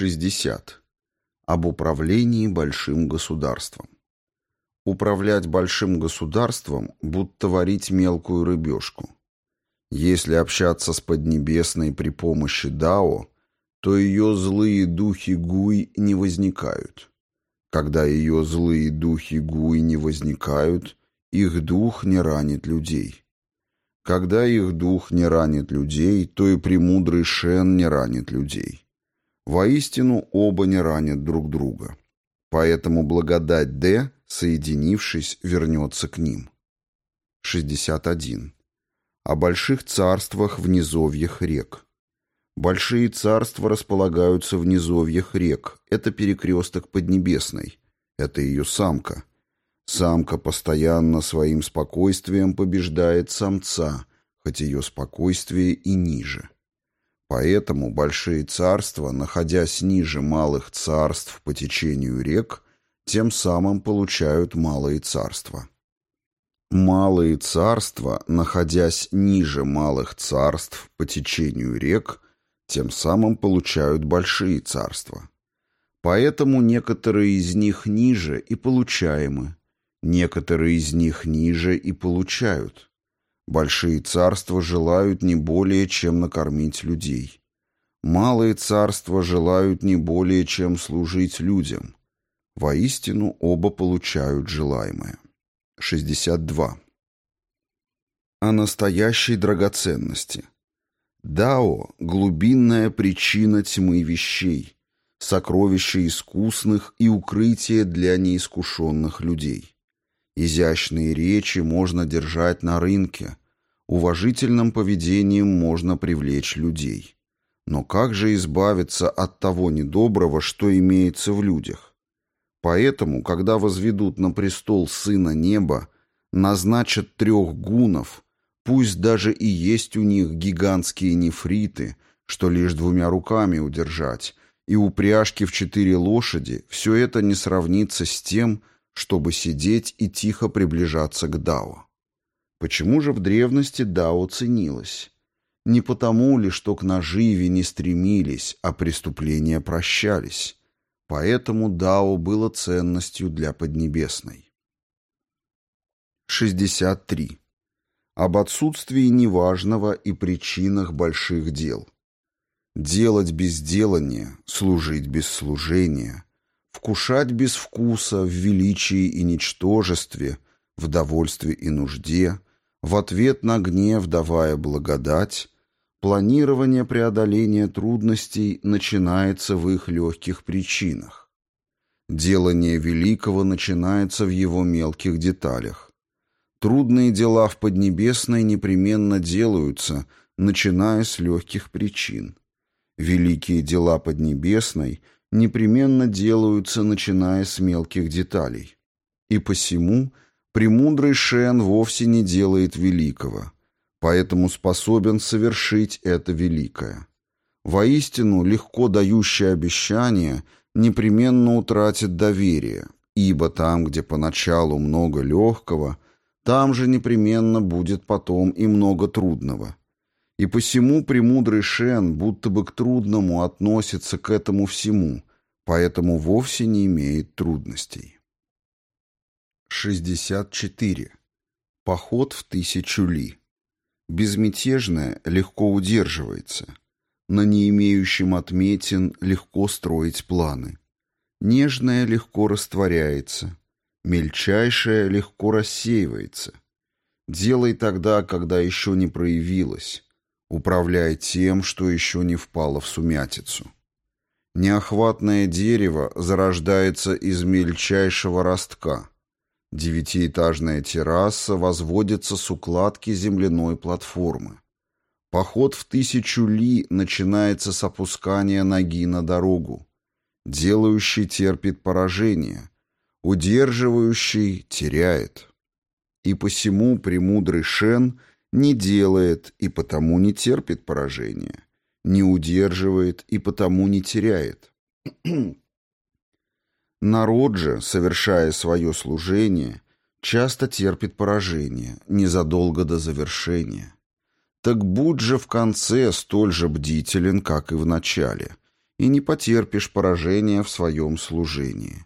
60. Об управлении большим государством. Управлять большим государством, будто варить мелкую рыбешку. Если общаться с Поднебесной при помощи Дао, то ее злые духи Гуй не возникают. Когда ее злые духи Гуй не возникают, их дух не ранит людей. Когда их дух не ранит людей, то и премудрый Шен не ранит людей. Воистину оба не ранят друг друга. Поэтому благодать Д, соединившись, вернется к ним. 61. О больших царствах в низовьях рек. Большие царства располагаются в низовьях рек. Это перекресток Поднебесной. Это ее самка. Самка постоянно своим спокойствием побеждает самца, хоть ее спокойствие и ниже. Поэтому большие царства, находясь ниже малых царств по течению рек, тем самым получают малые царства. Малые царства, находясь ниже малых царств по течению рек, тем самым получают большие царства. Поэтому некоторые из них ниже и получаемы, некоторые из них ниже и получают – Большие царства желают не более, чем накормить людей. Малые царства желают не более, чем служить людям. Воистину оба получают желаемое. 62. О настоящей драгоценности. Дао – глубинная причина тьмы вещей, сокровище искусных и укрытие для неискушенных людей. Изящные речи можно держать на рынке, Уважительным поведением можно привлечь людей. Но как же избавиться от того недоброго, что имеется в людях? Поэтому, когда возведут на престол Сына Неба, назначат трех гунов, пусть даже и есть у них гигантские нефриты, что лишь двумя руками удержать, и упряжки в четыре лошади, все это не сравнится с тем, чтобы сидеть и тихо приближаться к Дао. Почему же в древности Дао ценилось? Не потому ли, что к наживе не стремились, а преступления прощались? Поэтому Дао было ценностью для Поднебесной. 63. Об отсутствии неважного и причинах больших дел. Делать без делания, служить без служения, вкушать без вкуса в величии и ничтожестве, в довольстве и нужде – в ответ на гнев давая благодать, планирование преодоления трудностей начинается в их легких причинах. Делание великого начинается в его мелких деталях. Трудные дела в Поднебесной непременно делаются, начиная с легких причин. Великие дела Поднебесной непременно делаются, начиная с мелких деталей. И посему – Премудрый Шен вовсе не делает великого, поэтому способен совершить это великое. Воистину, легко дающее обещание непременно утратит доверие, ибо там, где поначалу много легкого, там же непременно будет потом и много трудного. И посему премудрый Шен будто бы к трудному относится к этому всему, поэтому вовсе не имеет трудностей. 64. Поход в тысячу ли. Безмятежное легко удерживается. На не имеющем отметин легко строить планы. Нежное легко растворяется. Мельчайшее легко рассеивается. Делай тогда, когда еще не проявилось. Управляй тем, что еще не впало в сумятицу. Неохватное дерево зарождается из мельчайшего ростка. Девятиэтажная терраса возводится с укладки земляной платформы. Поход в тысячу ли начинается с опускания ноги на дорогу. Делающий терпит поражение, удерживающий теряет. И посему премудрый Шен не делает и потому не терпит поражения, не удерживает и потому не теряет. Народ же, совершая свое служение, часто терпит поражение, незадолго до завершения. Так будь же в конце столь же бдителен, как и в начале, и не потерпишь поражения в своем служении.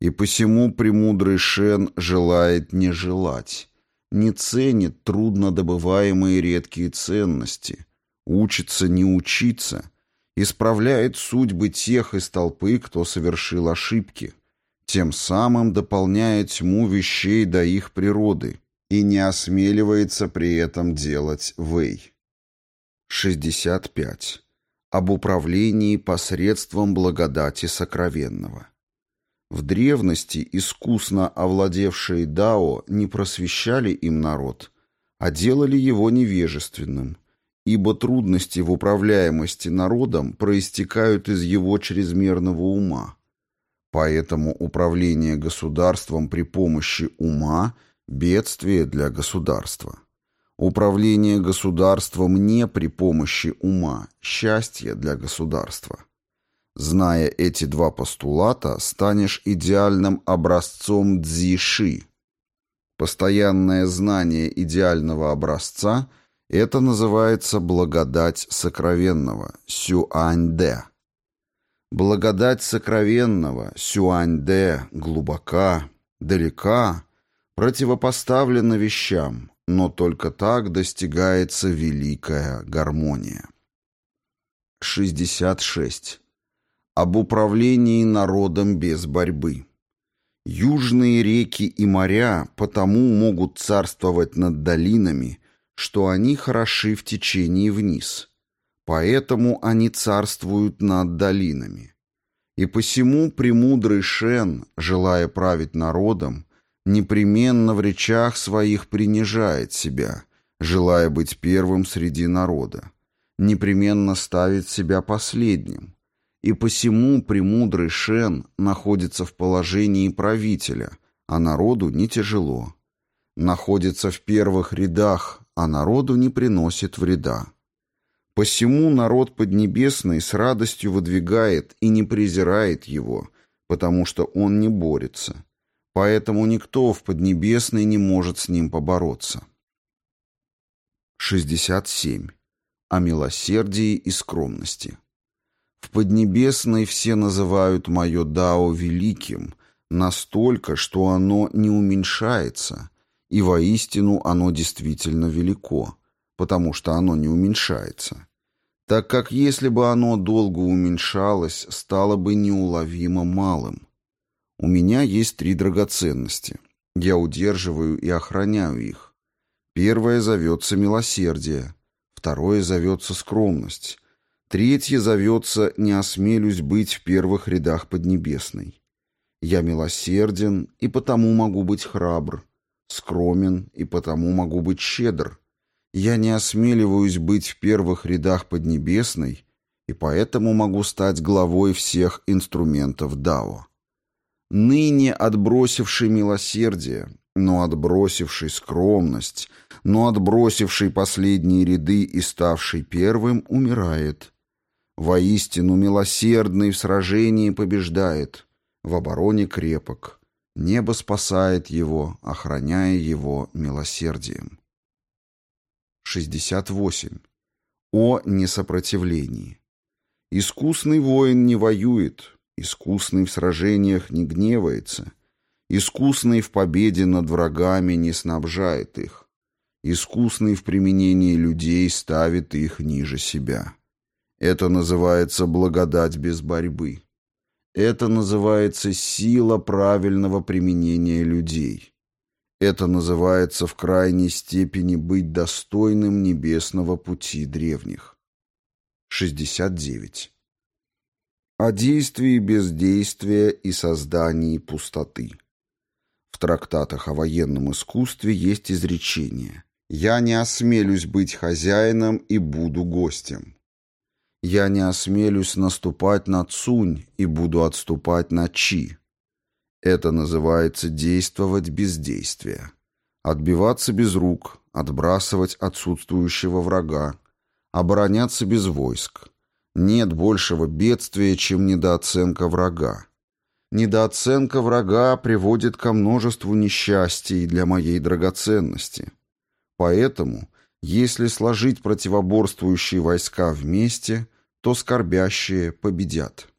И посему премудрый Шен желает не желать, не ценит трудно добываемые редкие ценности, учится не учиться, исправляет судьбы тех из толпы, кто совершил ошибки, тем самым дополняя тьму вещей до их природы и не осмеливается при этом делать вей. 65 об управлении посредством благодати сокровенного. В древности искусно овладевшие Дао не просвещали им народ, а делали его невежественным, ибо трудности в управляемости народом проистекают из его чрезмерного ума. Поэтому управление государством при помощи ума – бедствие для государства. Управление государством не при помощи ума, счастье для государства. Зная эти два постулата, станешь идеальным образцом дзиши. Постоянное знание идеального образца – это называется благодать сокровенного, сюаньде. Благодать сокровенного, сюаньде, глубока, далека, противопоставлена вещам, но только так достигается великая гармония. 66. Об управлении народом без борьбы. Южные реки и моря потому могут царствовать над долинами, что они хороши в течении вниз. Поэтому они царствуют над долинами. И посему премудрый Шен, желая править народом, непременно в речах своих принижает себя, желая быть первым среди народа, непременно ставит себя последним, и посему премудрый Шен находится в положении правителя, а народу не тяжело. Находится в первых рядах, а народу не приносит вреда. Посему народ Поднебесный с радостью выдвигает и не презирает его, потому что он не борется, Поэтому никто в Поднебесной не может с ним побороться. 67. О милосердии и скромности. В Поднебесной все называют мое Дао великим, настолько, что оно не уменьшается, и воистину оно действительно велико, потому что оно не уменьшается. Так как если бы оно долго уменьшалось, стало бы неуловимо малым. У меня есть три драгоценности. Я удерживаю и охраняю их. Первое зовется милосердие, второе зовется скромность, третье зовется «не осмелюсь быть в первых рядах Поднебесной». Я милосерден и потому могу быть храбр, скромен и потому могу быть щедр. Я не осмеливаюсь быть в первых рядах Поднебесной и поэтому могу стать главой всех инструментов Дао ныне отбросивший милосердие, но отбросивший скромность, но отбросивший последние ряды и ставший первым, умирает. Воистину милосердный в сражении побеждает, в обороне крепок. Небо спасает его, охраняя его милосердием. 68. О несопротивлении. Искусный воин не воюет, Искусный в сражениях не гневается, искусный в победе над врагами не снабжает их, искусный в применении людей ставит их ниже себя. Это называется благодать без борьбы. Это называется сила правильного применения людей. Это называется в крайней степени быть достойным небесного пути древних. 69 о действии бездействия и создании пустоты. В трактатах о военном искусстве есть изречение «Я не осмелюсь быть хозяином и буду гостем». «Я не осмелюсь наступать на Цунь и буду отступать на Чи». Это называется действовать без действия. Отбиваться без рук, отбрасывать отсутствующего врага, обороняться без войск, нет большего бедствия, чем недооценка врага. Недооценка врага приводит ко множеству несчастий для моей драгоценности. Поэтому, если сложить противоборствующие войска вместе, то скорбящие победят.